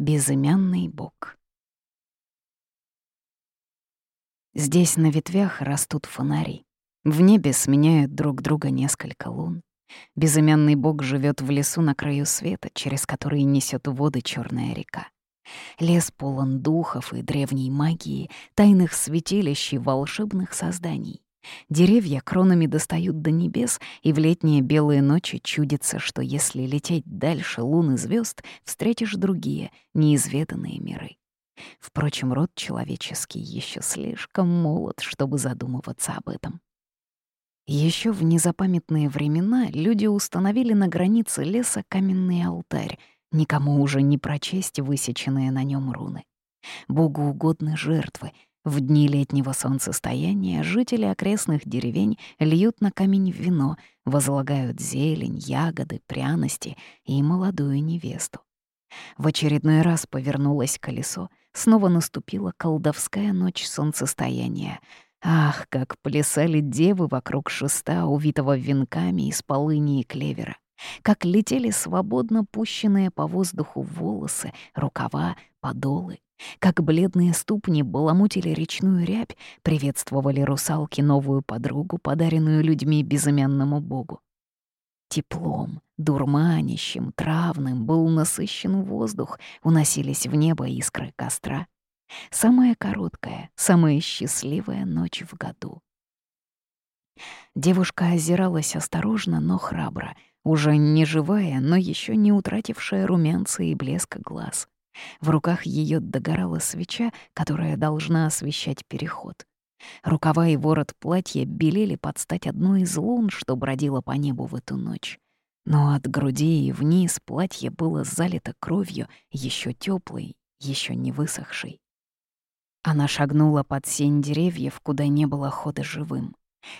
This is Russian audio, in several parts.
Безымянный бог. Здесь на ветвях растут фонари. В небе сменяют друг друга несколько лун. Безымянный бог живет в лесу на краю света, через который несет воды черная река. Лес полон духов и древней магии, тайных святилищ и волшебных созданий. Деревья кронами достают до небес, и в летние белые ночи чудится, что если лететь дальше лун и звезд, встретишь другие, неизведанные миры. Впрочем, род человеческий еще слишком молод, чтобы задумываться об этом. Еще в незапамятные времена люди установили на границе леса каменный алтарь, никому уже не прочесть высеченные на нем руны. Богу угодны жертвы. В дни летнего солнцестояния жители окрестных деревень льют на камень вино, возлагают зелень, ягоды, пряности и молодую невесту. В очередной раз повернулось колесо, снова наступила колдовская ночь солнцестояния — Ах, как плясали девы вокруг шеста, увитого венками из полыни и клевера. Как летели свободно пущенные по воздуху волосы, рукава, подолы. Как бледные ступни баламутили речную рябь, приветствовали русалки новую подругу, подаренную людьми безымянному богу. Теплом, дурманящим, травным был насыщен воздух, уносились в небо искры костра. Самая короткая, самая счастливая ночь в году. Девушка озиралась осторожно, но храбро, уже не живая, но еще не утратившая румянца и блеска глаз. В руках ее догорала свеча, которая должна освещать переход. Рукава и ворот платья белели под стать одной из лун, что бродила по небу в эту ночь. Но от груди и вниз платье было залито кровью, еще теплой, еще не высохшей. Она шагнула под сень деревьев, куда не было хода живым.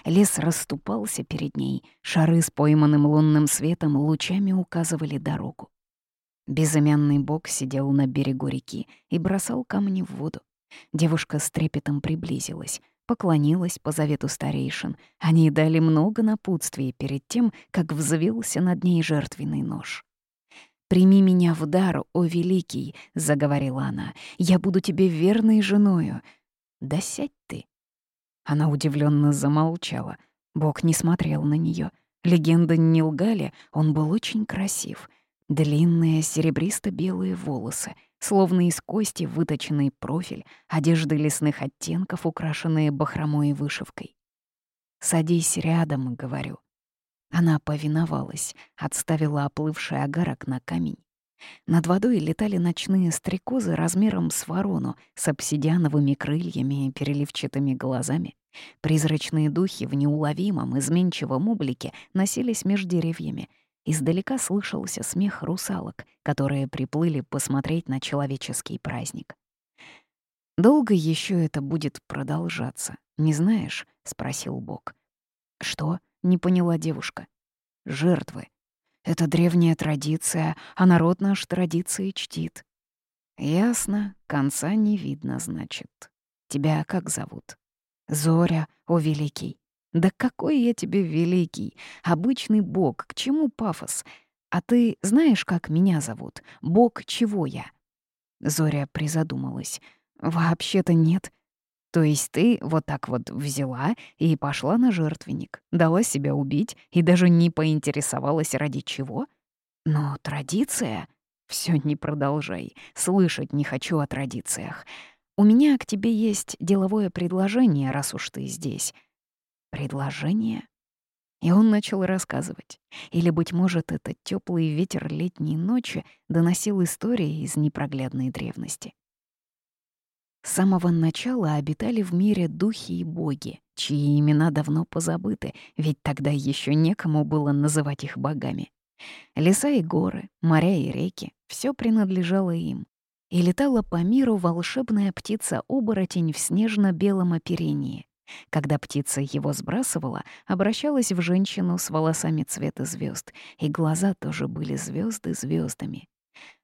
Лес расступался перед ней, шары с пойманным лунным светом лучами указывали дорогу. Безымянный бог сидел на берегу реки и бросал камни в воду. Девушка с трепетом приблизилась, поклонилась по завету старейшин. Они дали много напутствий перед тем, как взвился над ней жертвенный нож. «Прими меня в дар, о великий», — заговорила она, — «я буду тебе верной женою». «Да сядь ты». Она удивленно замолчала. Бог не смотрел на нее. Легенда не лгали, он был очень красив. Длинные серебристо-белые волосы, словно из кости выточенный профиль, одежды лесных оттенков, украшенные бахромой и вышивкой. «Садись рядом», — говорю. Она повиновалась, отставила оплывший агарок на камень. Над водой летали ночные стрекозы размером с ворону, с обсидиановыми крыльями и переливчатыми глазами. Призрачные духи в неуловимом, изменчивом облике носились между деревьями. Издалека слышался смех русалок, которые приплыли посмотреть на человеческий праздник. «Долго еще это будет продолжаться, не знаешь?» — спросил Бог. «Что?» Не поняла девушка. Жертвы. Это древняя традиция, а народ наш традиции чтит. Ясно, конца не видно, значит. Тебя как зовут? Зоря, о великий. Да какой я тебе великий, обычный бог, к чему пафос? А ты знаешь, как меня зовут? Бог чего я? Зоря призадумалась. Вообще-то нет. То есть ты вот так вот взяла и пошла на жертвенник, дала себя убить и даже не поинтересовалась ради чего? Но традиция... Все не продолжай, слышать не хочу о традициях. У меня к тебе есть деловое предложение, раз уж ты здесь. Предложение? И он начал рассказывать. Или, быть может, этот теплый ветер летней ночи доносил истории из непроглядной древности. С самого начала обитали в мире духи и боги, чьи имена давно позабыты, ведь тогда еще некому было называть их богами. Леса и горы, моря и реки — все принадлежало им. И летала по миру волшебная птица-оборотень в снежно-белом оперении. Когда птица его сбрасывала, обращалась в женщину с волосами цвета звезд, и глаза тоже были звезды звездами.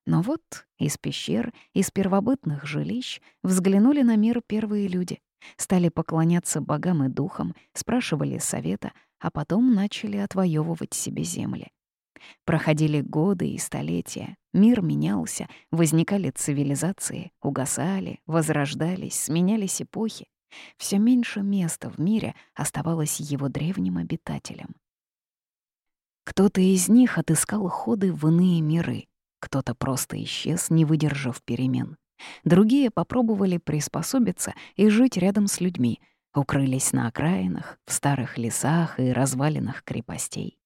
Но вот из пещер, из первобытных жилищ взглянули на мир первые люди, стали поклоняться богам и духам, спрашивали совета, а потом начали отвоевывать себе земли. Проходили годы и столетия, мир менялся, возникали цивилизации, угасали, возрождались, сменялись эпохи. Все меньше места в мире оставалось его древним обитателям. Кто-то из них отыскал ходы в иные миры, кто-то просто исчез, не выдержав перемен. Другие попробовали приспособиться и жить рядом с людьми, укрылись на окраинах, в старых лесах и развалинах крепостей.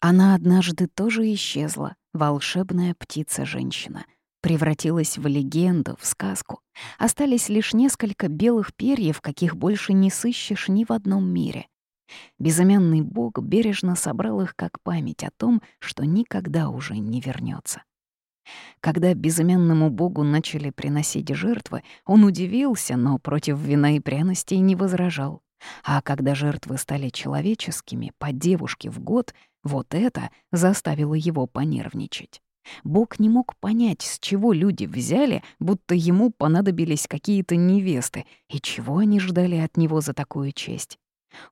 Она однажды тоже исчезла, волшебная птица-женщина. Превратилась в легенду, в сказку. Остались лишь несколько белых перьев, каких больше не сыщешь ни в одном мире. Безымянный бог бережно собрал их как память о том, что никогда уже не вернется. Когда безымянному богу начали приносить жертвы, он удивился, но против вина и пряностей не возражал. А когда жертвы стали человеческими, по девушке в год, вот это заставило его понервничать. Бог не мог понять, с чего люди взяли, будто ему понадобились какие-то невесты, и чего они ждали от него за такую честь.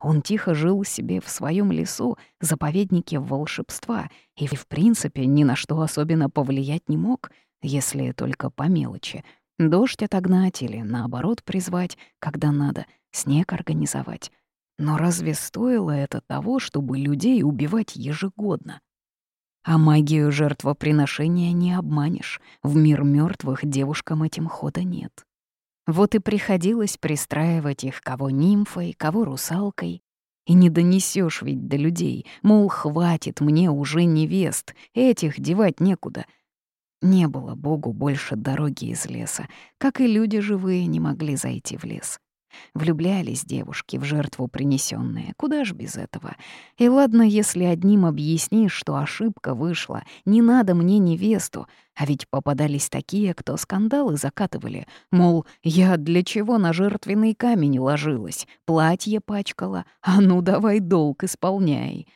Он тихо жил себе в своем лесу, заповеднике волшебства, и в принципе ни на что особенно повлиять не мог, если только по мелочи. Дождь отогнать или, наоборот, призвать, когда надо, снег организовать. Но разве стоило это того, чтобы людей убивать ежегодно? А магию жертвоприношения не обманешь. В мир мертвых девушкам этим хода нет. Вот и приходилось пристраивать их кого нимфой, кого русалкой. И не донесешь ведь до людей, мол, хватит мне уже невест, этих девать некуда. Не было Богу больше дороги из леса, как и люди живые не могли зайти в лес. Влюблялись девушки в жертву принесенные, куда ж без этого. И ладно, если одним объяснишь, что ошибка вышла, не надо мне невесту, а ведь попадались такие, кто скандалы закатывали, мол, я для чего на жертвенный камень ложилась, платье пачкала, а ну давай долг исполняй.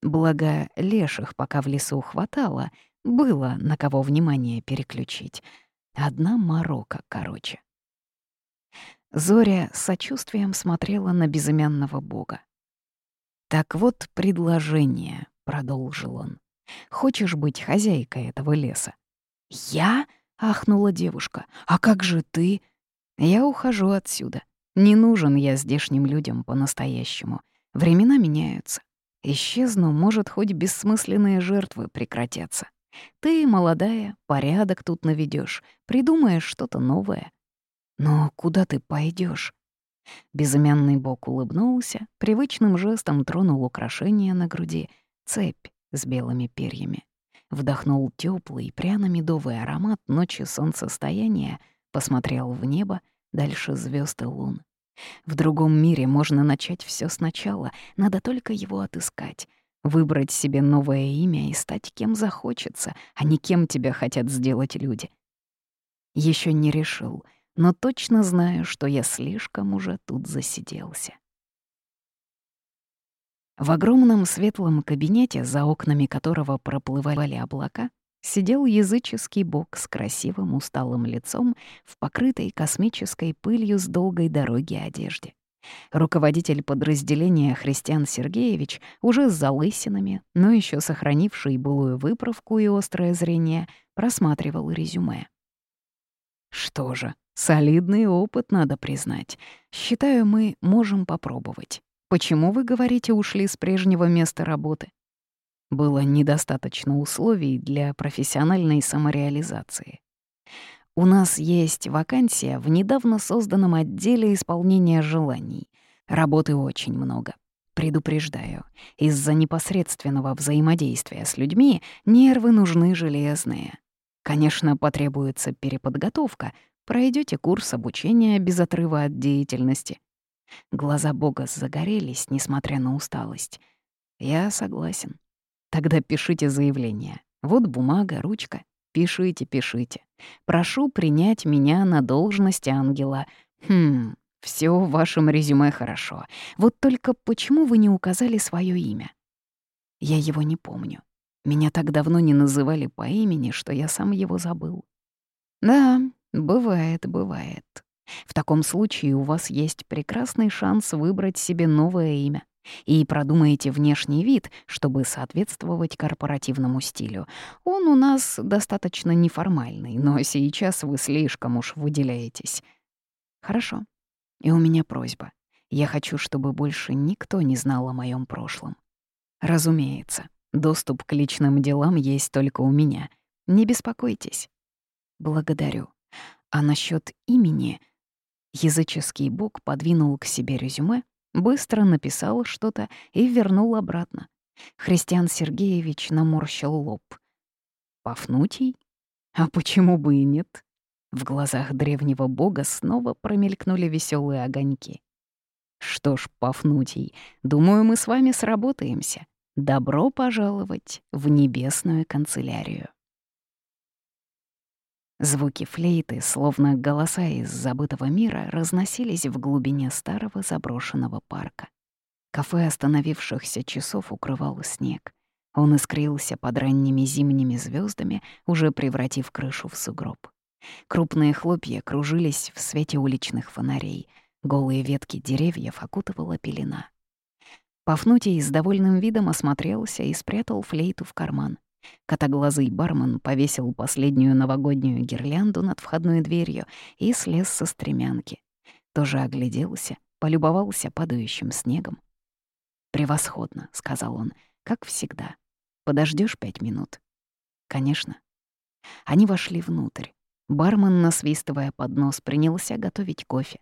Благо, леших пока в лесу хватало, было на кого внимание переключить. Одна морока, короче. Зоря с сочувствием смотрела на безымянного бога. «Так вот предложение», — продолжил он. «Хочешь быть хозяйкой этого леса?» «Я?» — ахнула девушка. «А как же ты?» «Я ухожу отсюда. Не нужен я здешним людям по-настоящему. Времена меняются. Исчезну, может, хоть бессмысленные жертвы прекратятся. Ты молодая, порядок тут наведешь, придумаешь что-то новое. «Но куда ты пойдешь? Безымянный бог улыбнулся, привычным жестом тронул украшение на груди, цепь с белыми перьями. Вдохнул теплый пряно-медовый аромат ночи солнцестояния, посмотрел в небо, дальше звезд и лун. В другом мире можно начать все сначала, надо только его отыскать, выбрать себе новое имя и стать кем захочется, а не кем тебя хотят сделать люди. Еще не решил — но точно знаю, что я слишком уже тут засиделся. В огромном светлом кабинете, за окнами которого проплывали облака, сидел языческий бог с красивым усталым лицом в покрытой космической пылью с долгой дороги одежде. Руководитель подразделения Христиан Сергеевич, уже с залысинами, но еще сохранивший былую выправку и острое зрение, просматривал резюме. Что же, солидный опыт, надо признать. Считаю, мы можем попробовать. Почему, вы говорите, ушли с прежнего места работы? Было недостаточно условий для профессиональной самореализации. У нас есть вакансия в недавно созданном отделе исполнения желаний. Работы очень много. Предупреждаю, из-за непосредственного взаимодействия с людьми нервы нужны железные. Конечно, потребуется переподготовка, пройдете курс обучения без отрыва от деятельности. Глаза Бога загорелись, несмотря на усталость. Я согласен. Тогда пишите заявление. Вот бумага, ручка. Пишите, пишите. Прошу принять меня на должность ангела. Хм, все в вашем резюме хорошо. Вот только почему вы не указали свое имя? Я его не помню. Меня так давно не называли по имени, что я сам его забыл. Да, бывает, бывает. В таком случае у вас есть прекрасный шанс выбрать себе новое имя. И продумаете внешний вид, чтобы соответствовать корпоративному стилю. Он у нас достаточно неформальный, но сейчас вы слишком уж выделяетесь. Хорошо. И у меня просьба. Я хочу, чтобы больше никто не знал о моем прошлом. Разумеется, доступ к личным делам есть только у меня. Не беспокойтесь. Благодарю. А насчет имени... Языческий бог подвинул к себе резюме, быстро написал что-то и вернул обратно. Христиан Сергеевич наморщил лоб. «Пафнутий? А почему бы и нет?» В глазах древнего бога снова промелькнули веселые огоньки. «Что ж, Пафнутий, думаю, мы с вами сработаемся. Добро пожаловать в небесную канцелярию». Звуки флейты, словно голоса из забытого мира, разносились в глубине старого заброшенного парка. Кафе остановившихся часов укрывал снег. Он искрился под ранними зимними звездами, уже превратив крышу в сугроб. Крупные хлопья кружились в свете уличных фонарей, голые ветки деревьев окутывала пелена. Пафнутий с довольным видом осмотрелся и спрятал флейту в карман. Котоглазый бармен повесил последнюю новогоднюю гирлянду над входной дверью и слез со стремянки. Тоже огляделся, полюбовался падающим снегом. «Превосходно», — сказал он, — «как всегда. Подождешь пять минут?» «Конечно». Они вошли внутрь. Бармен, насвистывая под нос, принялся готовить кофе.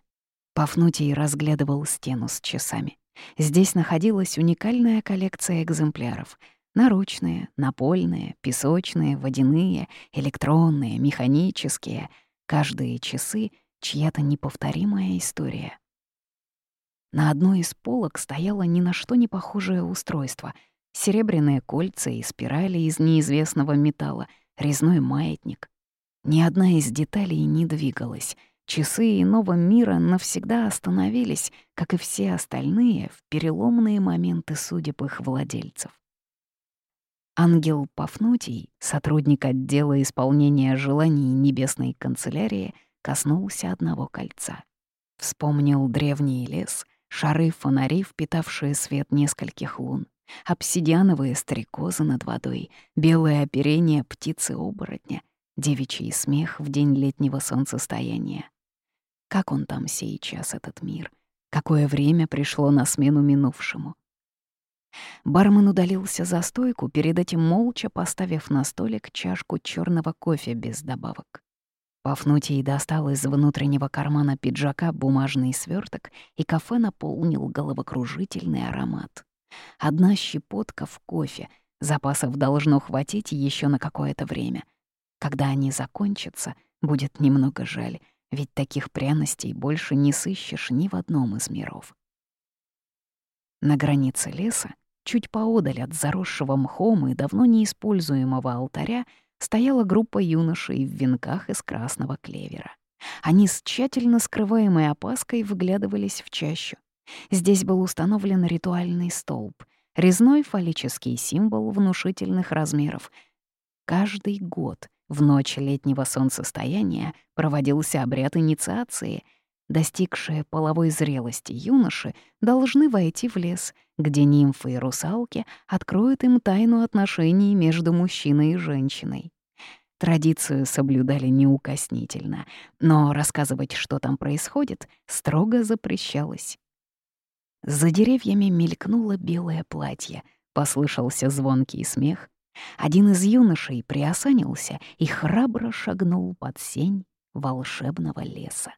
Пафнутий разглядывал стену с часами. Здесь находилась уникальная коллекция экземпляров — Наручные, напольные, песочные, водяные, электронные, механические. Каждые часы — чья-то неповторимая история. На одной из полок стояло ни на что не похожее устройство. Серебряные кольца и спирали из неизвестного металла, резной маятник. Ни одна из деталей не двигалась. Часы иного мира навсегда остановились, как и все остальные, в переломные моменты судеб их владельцев. Ангел Пафнутий, сотрудник отдела исполнения желаний Небесной канцелярии, коснулся одного кольца. Вспомнил древний лес, шары фонарей, впитавшие свет нескольких лун, обсидиановые стрекозы над водой, белое оперение птицы-оборотня, девичий смех в день летнего солнцестояния. Как он там сейчас, этот мир? Какое время пришло на смену минувшему? Бармен удалился за стойку, перед этим молча поставив на столик чашку черного кофе без добавок. Пафнутий достал из внутреннего кармана пиджака бумажный сверток, и кафе наполнил головокружительный аромат. Одна щепотка в кофе, запасов должно хватить еще на какое-то время. Когда они закончатся, будет немного жаль, ведь таких пряностей больше не сыщешь ни в одном из миров. На границе леса Чуть поодаль от заросшего мхом и давно неиспользуемого алтаря стояла группа юношей в венках из красного клевера. Они с тщательно скрываемой опаской вглядывались в чащу. Здесь был установлен ритуальный столб, резной фаллический символ внушительных размеров. Каждый год в ночь летнего солнцестояния проводился обряд инициации — Достигшие половой зрелости юноши должны войти в лес, где нимфы и русалки откроют им тайну отношений между мужчиной и женщиной. Традицию соблюдали неукоснительно, но рассказывать, что там происходит, строго запрещалось. За деревьями мелькнуло белое платье, послышался звонкий смех. Один из юношей приосанился и храбро шагнул под сень волшебного леса.